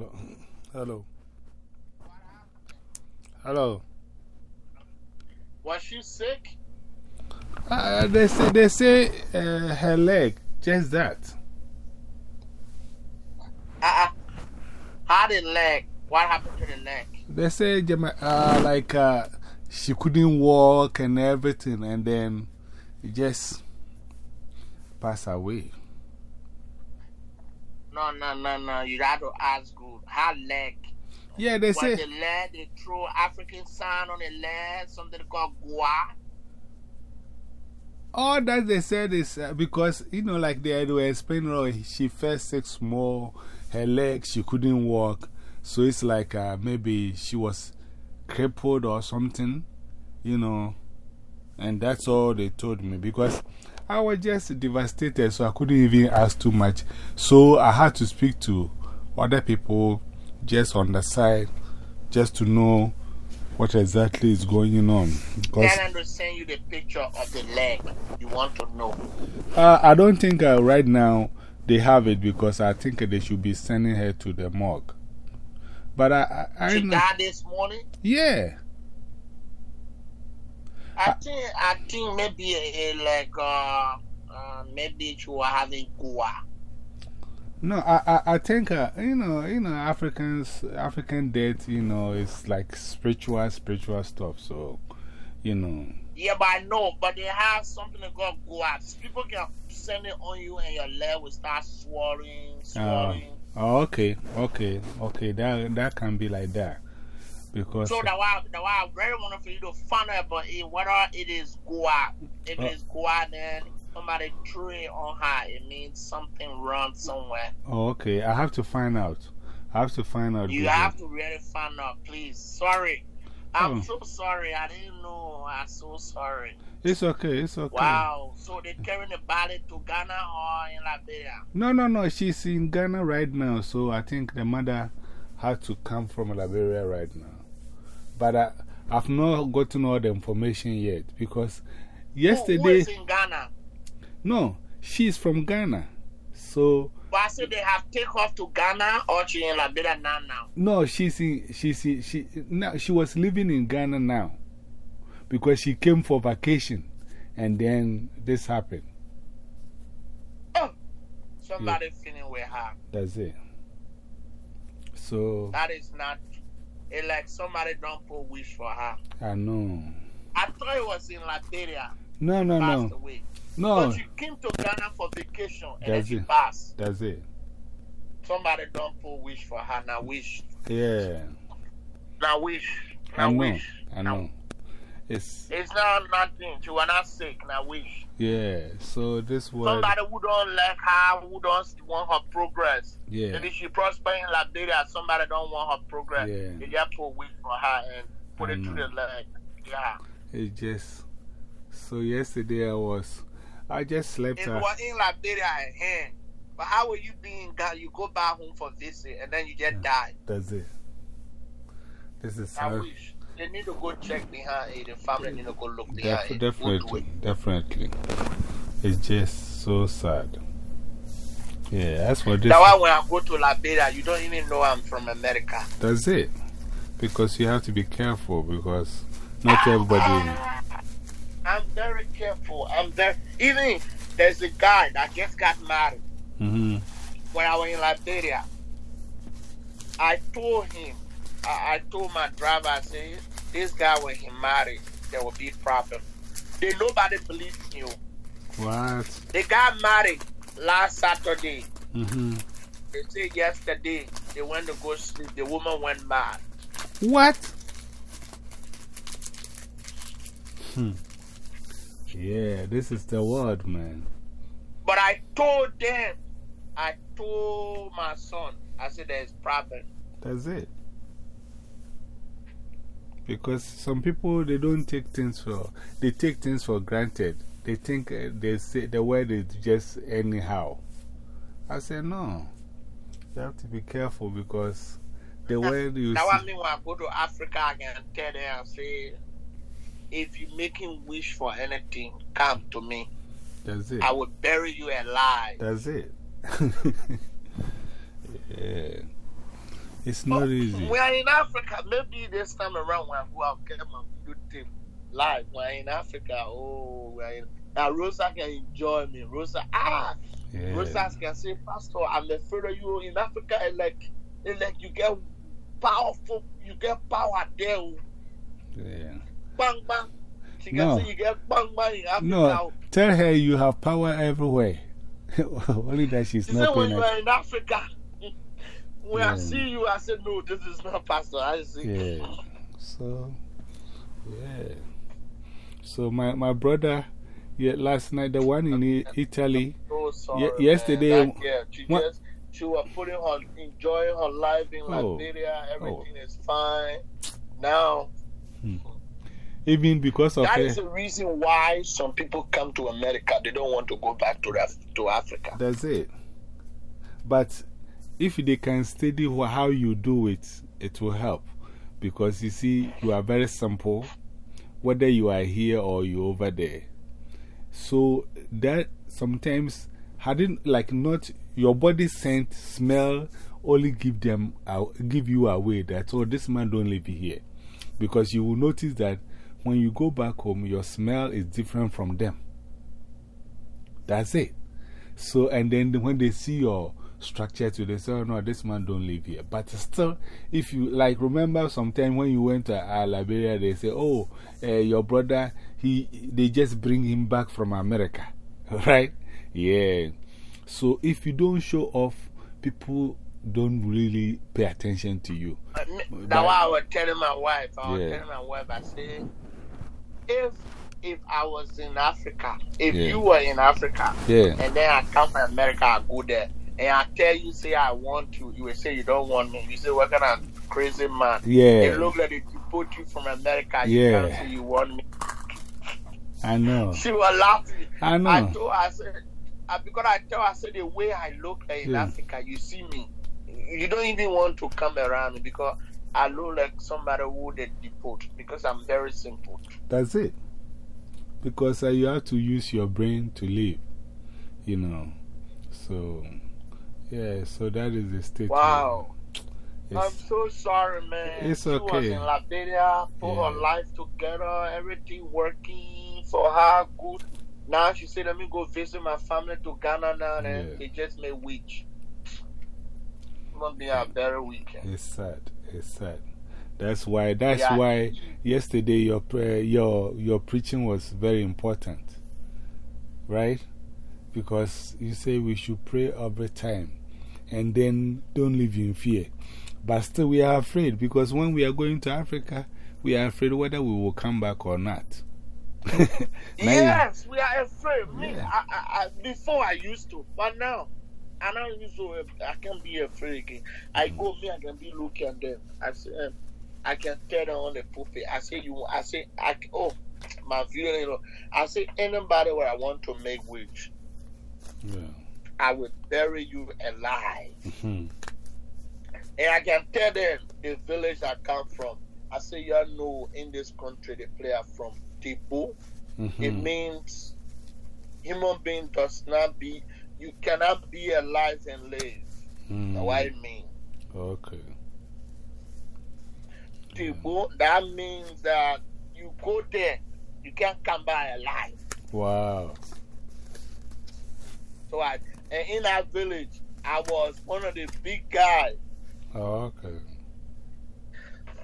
Hello. Hello. Hello. Was she sick? Uh, they say, they say uh, her leg, just that. Uh-uh. How the leg? What happened to the leg? They say uh, like uh, she couldn't walk and everything, and then it just passed away. No, no, no, no. You have to ask good. How leg? Yeah, they say. the leg, they throw African sign on the leg, something called gua. All that they said is uh, because, you know, like they had were explaining, oh, she felt sick small, her legs, she couldn't walk. So it's like uh, maybe she was crippled or something, you know. And that's all they told me because I was just devastated, so I couldn't even ask too much. So I had to speak to other people just on the side, just to know what exactly is going on. Because I understand you the picture of the leg. You want to know? Uh, I don't think uh, right now they have it because I think they should be sending her to the morgue. But I. I, I she died this morning? Yeah. I think, I think maybe a, a like, uh, uh, maybe she was having gua. No, I, I, I think, uh, you know, you know, Africans, African death, you know, it's like spiritual, spiritual stuff. So, you know. Yeah, but I know, but they have something called guats. People can send it on you and your leg will start swelling, swelling. Uh, oh, okay, okay, okay. That, that can be like that. Because. So, that's why, that's why I very want for you to find out, but whether it is guat. If uh, it's guat, then somebody threw it on her, it means something wrong somewhere. Oh, okay. I have to find out. I have to find out. You have to really find out, please. Sorry. I'm oh. so sorry. I didn't know. I'm so sorry. It's okay. It's okay. Wow. So they're carrying the body to Ghana or in Liberia? No, no, no. She's in Ghana right now. So I think the mother had to come from Liberia right now. But I, I've not gotten all the information yet because yesterday. Who, who in Ghana? No, she's from Ghana. So. But I said they have take off to Ghana or she in Liberia now now? No, she's in, she's in, she, now, she was living in Ghana now because she came for vacation and then this happened. Oh, somebody yeah. feeling with her. That's it. So. That is not, it's like somebody don't put wish for her. I know. I thought it was in Liberia. No, no, no. Away. No. But she came to Ghana for vacation and That's then it. passed. That's it. Somebody don't put wish for her. Now wish. Yeah. Now wish. Now I know. wish. I know. It's, it's not nothing. You was not sick. Now wish. Yeah. So this was. Somebody who don't like her, who don't want her progress. Yeah. And if she prosper in Liberia, somebody don't want her progress. Yeah. They just put wish for her and put I it know. through the leg. Yeah. It just. So yesterday I was. I just slept. It was in Liberia hand. Eh? But how will you be in Ghana? You go back home for visit and then you just yeah, die. That's it. This is I how. wish. They need to go check behind it. The family need to go look Def behind it. definitely. Definitely. It's just so sad. Yeah, that's what this. That's why when I go to Liberia, you don't even know I'm from America. That's it. Because you have to be careful because not everybody. I'm very careful. I'm very. Even there's a guy that just got married -hmm. when I was in Liberia. I told him, I, I told my driver, I said, this guy, when he married, there will be problem. They nobody believes you. What? They got married last Saturday. -hmm. They say yesterday they went to go sleep. The woman went mad. What? Hmm. Yeah, this is the word, man. But I told them, I told my son, I said there's problem. That's it. Because some people, they don't take things for, they take things for granted. They think uh, they say the word is just anyhow. I said, no. You have to be careful because the word you Now, I mean, when I go to Africa, again can tell them, I say, if you're making wish for anything, come to me. That's it. I will bury you alive. That's it. yeah. It's not Oh, easy. We are in Africa. Maybe this time around when go out get my video tape live. We are in Africa. Oh, we are in. Now Rosa can enjoy me. Rosa, ah, Yeah. Rosa can say, Pastor, I'm afraid of you in Africa. And like, and like you get powerful, you get power there. oh. yeah. Bang bang. She can No. say you get bang bang in Africa. No, tell her you have power everywhere. Only that she's She said not when you are in Africa. When I see you, I said, no, this is not Pastor. I say, Yeah. So, yeah. So, my, my brother, yeah, last night, the one in Italy, so sorry. Ye- yesterday- Man. That girl, she What- just she was putting her enjoying her life in Oh. Liberia. Oh. Everything is fine. Now hmm. even because of that her, is the reason why some people come to America. They don't want to go back to Af- to Africa. that's it. But if they can study how you do it, it will help. Because you see, you are very simple, whether you are here or you over there. So that sometimes, hadn't like not your body scent, smell, only give them, uh, give you away that, oh, this man don't live here. Because you will notice that when you go back home, your smell is different from them. That's it. So, and then when they see your structure to they say, oh no, this man don't live here. But still, if you like, remember sometime when you went to uh, Liberia, they say, oh, uh, your brother, he, they just bring him back from America. Right? Yeah. So if you don't show off, people don't really pay attention to you. Uh, That's why I was telling my wife. I was Yeah. telling my wife. I said, if if I was in Africa, if Yeah. you were in Africa, Yeah. and then I come from America, I go there, and I tell you, say I want you, you will say you don't want me. You say what kind of crazy man? Yeah. It look like they put you from America. You Yeah. can't say you want me. I know. She was laughing. I know. I told her, I said, because I tell her, I said, the way I look like in Yeah. Africa, you see me, you don't even want to come around me because I look like somebody who they deport because I'm very simple. That's it. Because uh, you have to use your brain to live, you know. So, yeah, so that is the state. Wow. I'm so sorry, man. It's She was okay. in Liberia, put her life together, everything working for her good. Now she said, let me go visit my family to Ghana now, and Yeah. they just made witch. Must be a very weekend. it's sad. It's sad. That's why, that's Yeah. why yesterday your, your, your preaching was very important. Right? Because you say we should pray every time and then don't live in fear. But still, we are afraid because when we are going to Africa, we are afraid whether we will come back or not. Yes, we are afraid. Me, Yeah. I, I, I, before I used to, but now I don't use to. I can't be afraid again. I Mm. go, me, I can be looking at them. I say, um, I can tell them on the pulpit. I say, you. I say, I. Oh, my view, you know. I say, anybody where I want to make wage, Yeah. I will bury you alive. hmm And I can tell them the village I come from. I say, you know, in this country, the player from Tipo. It -hmm. means human being does not be, you cannot be alive and live. That's what it means. Okay. People, that means that you go there, you can't come back alive. Wow. So I, and in that village, I was one of the big guys. Oh, okay.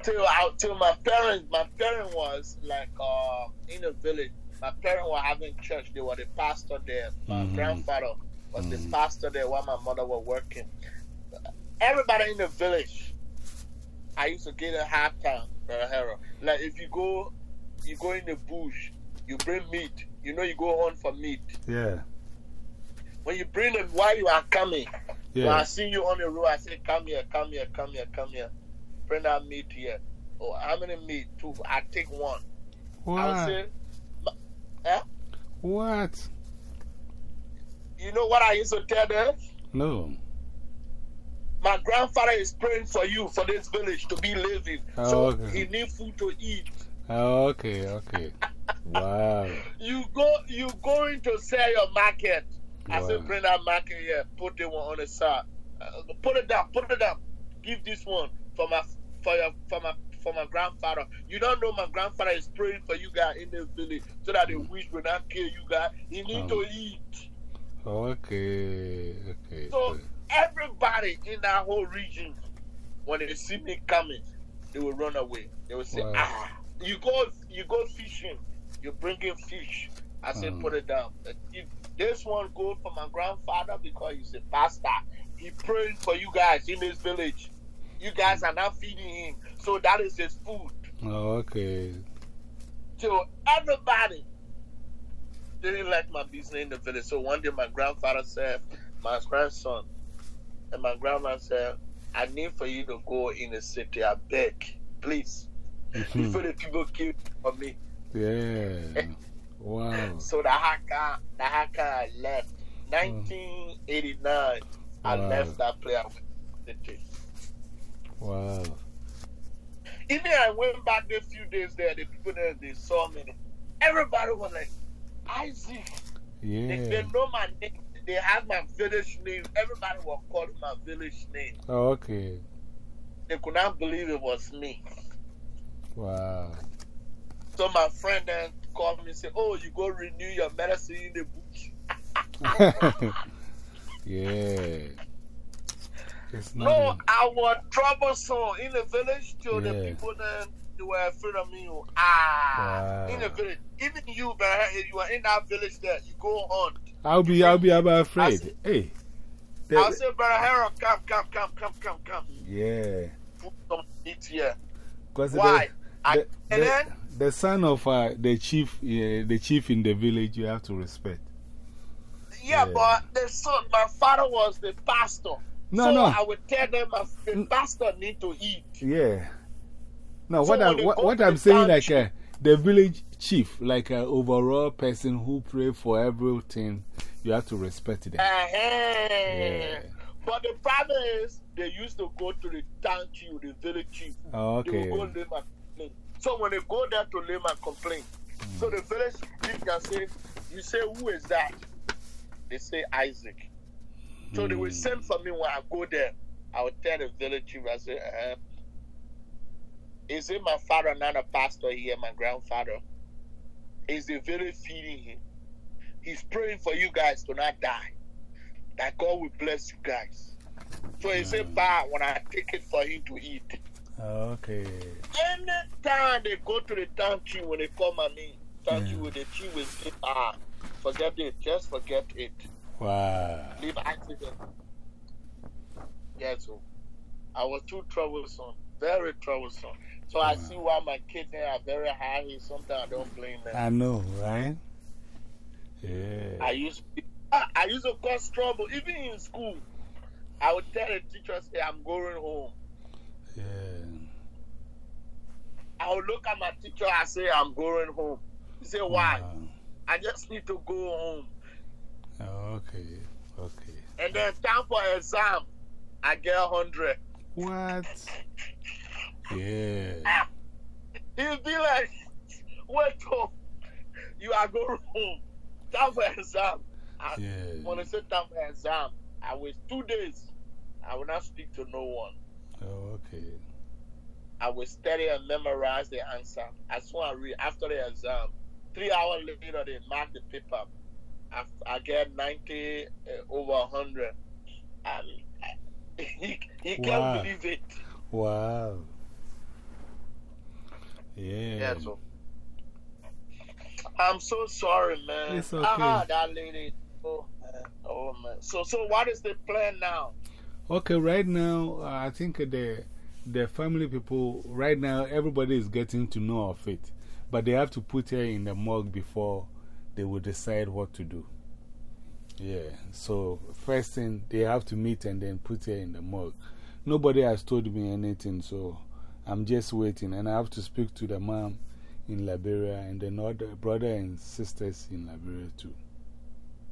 Till, I, till my parents, my parents was like uh, in the village. My parents were having church. They were the pastor there. My Mhm. grandfather was the Mhm. pastor there while my mother was working. Everybody in the village, I used to get a hard time, Brother Harold. Like if you go, you go in the bush, you bring meat. You know you go on for meat. Yeah. When you bring them while you are coming, when I see you on the road, I say, "Come here, come here, come here, come here. Bring that meat here." Oh, how many meat? Two. I take one. I would What? Eh? What? you know what I used to tell them? No. My grandfather is praying for you for this village to be living. Oh, so okay. he need food to eat. Oh, okay, okay. Wow. You go, you going to sell your market. I said, bring that market here. Put the one on the side. Uh, put it down. Put it down. give this one for my for your for my for my grandfather. You don't know my grandfather is praying for you guys in the village so that the witch will not kill you guys. You need Oh. to eat. Okay, okay. So everybody in that whole region, when they see me coming, they will run away. They will say, Wow. "Ah, you go, you go fishing. You bring in fish." I said, Mm. "Put it down." If this one go for my grandfather because he's a pastor. He praying for you guys in his village. You guys are not feeding him, so that is his food. Oh, okay. So everybody didn't like my business in the village. So one day my grandfather said, my grandson and my grandma said, I need for you to go in the city. I beg, please. Mhm. Before the people kill for me. Yeah. Wow. So the haka, the haka left. 1989, I left that place. I the city. Wow. Even I went back a few days there, the people there, they saw me. Everybody was like, Isaac. They, Yeah. they know my name. They have my village name. Everybody was calling my village name. Oh, okay. They could not believe it was me. Wow. So my friend then called me and said, Oh, you go renew your medicine in the bush. yeah. It's not. No, I was troublesome in the village till the people then they were afraid of me. Ah, Wow. in the village. Even you, man, you are in that village there. You go on. I'll be, I'll be, I'll be I afraid. see. Hey. I'll The, say, Brother Harold, come, come, come, come, come, come. yeah. Put some meat here. Because Why? I, the, and the, then the son of uh, the chief, the chief in the village, you have to respect. Yeah, Yeah. but the son, my father was the pastor. No, so no. I would tell them uh, the pastor need to eat. Yeah. No, So what, I'm, what, what I'm saying, like uh, the village chief, like an overall person who pray for everything, you have to respect them. Uh-huh. Yeah. But the problem is, they used to go to the town chief, the village chief. Oh, They okay. will go lay my complaint. So when they go there to lay my complaint, so the village chief can say, You say, Who is that? They say, Isaac. So they will send for me when I go there. I will tell the village chief, I say, uh, Is it my father, not a pastor here, my grandfather? Is the village feeding him? He's praying for you guys to not die. That God will bless you guys. So he said. Bah, when I take it for him to eat. Oh, Okay. Anytime they go to the town chief, when they come my name, town Yeah. with the will say, Ah, forget it. Just forget it. Wow. Leave accident. Yeah, so I was too troublesome. Very troublesome. So I see why my kids they are very high. Sometimes I don't blame them. I know, right? Yeah. I used to, I, I used to cause trouble. Even in school, I would tell the teacher, say, I'm going home. Yeah. I would look at my teacher, I say, I'm going home. He say, why? Wow. I just need to go home. Oh, okay. Okay. And then time for exam, I get 100. What? Yeah. Ah! He'll be like, wait up. You are going home. Time for exam. I, Yeah. When I say time for exam, I waste two days. I will not speak to no one. Oh, okay. I will study and memorize the answer. As soon as I read after the exam, three hours later, they mark the paper. I, I get 90 uh, over 100. And he, he can't Wow. believe it. Wow. Yeah. Yeah, so. I'm so sorry, man. It's okay. Ah, that lady. Oh, man. Oh, man. So, so what is the plan now? Okay, right now, I think the, the family people, right now, everybody is getting to know of it. But they have to put her in the morgue before they will decide what to do. Yeah, so first thing, they have to meet and then put her in the morgue. Nobody has told me anything, so I'm just waiting. And I have to speak to the mom in Liberia and then other brother and sisters in Liberia too.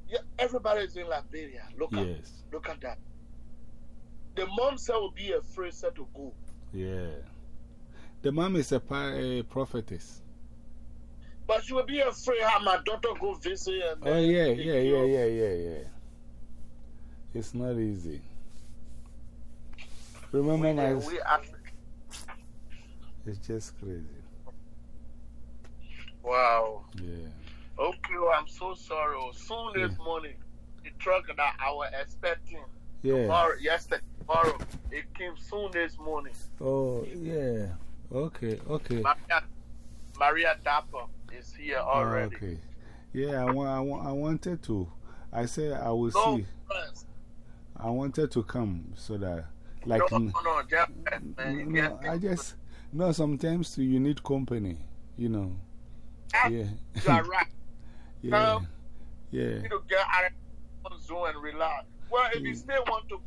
Yeah, everybody's in Liberia. Look at Yes, look at that. The mom said will be afraid said to go. yeah. The mom is a, a prophetess. But she will be afraid how ah, my daughter go visit and Oh, yeah, yeah, yeah, yeah, yeah, yeah. It's not easy. Remember we, my. we. It's just crazy. Wow. Yeah. Okay, well, I'm so sorry. oh. Soon this Yeah. morning, the truck that I was expecting Yeah. tomorrow, yesterday, tomorrow, it came soon this morning. Oh, yeah. Okay, okay. Maria, Maria Dapper is here Oh, already. okay. Yeah, I, wa I, wa I wanted to. I said I will No, see. friends. I wanted to come so that, like, no, no, no, just, man, no, I just, no, sometimes you need company, you know. Ah, Yeah. You are right. yeah. Um, Yeah. You need to get out of the zone and relax. Well, if you still want to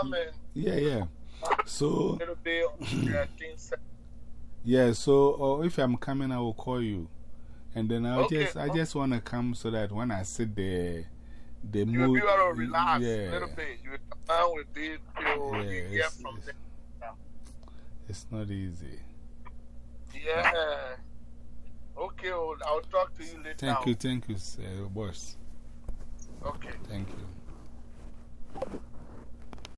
come in Yeah, yeah. So, a little bit, yeah, things. yeah, so if I'm coming, I will call you. And then I'll Okay, just, I oh. just want to come so that when I sit there, the mood. be able to relax yeah. a little bit. You will will be, you, Yeah, you get it's- from it's- there. It's not easy. Yeah. Okay, well, I'll talk to you later. Thank you, thank you, uh, boss. Okay. Thank you.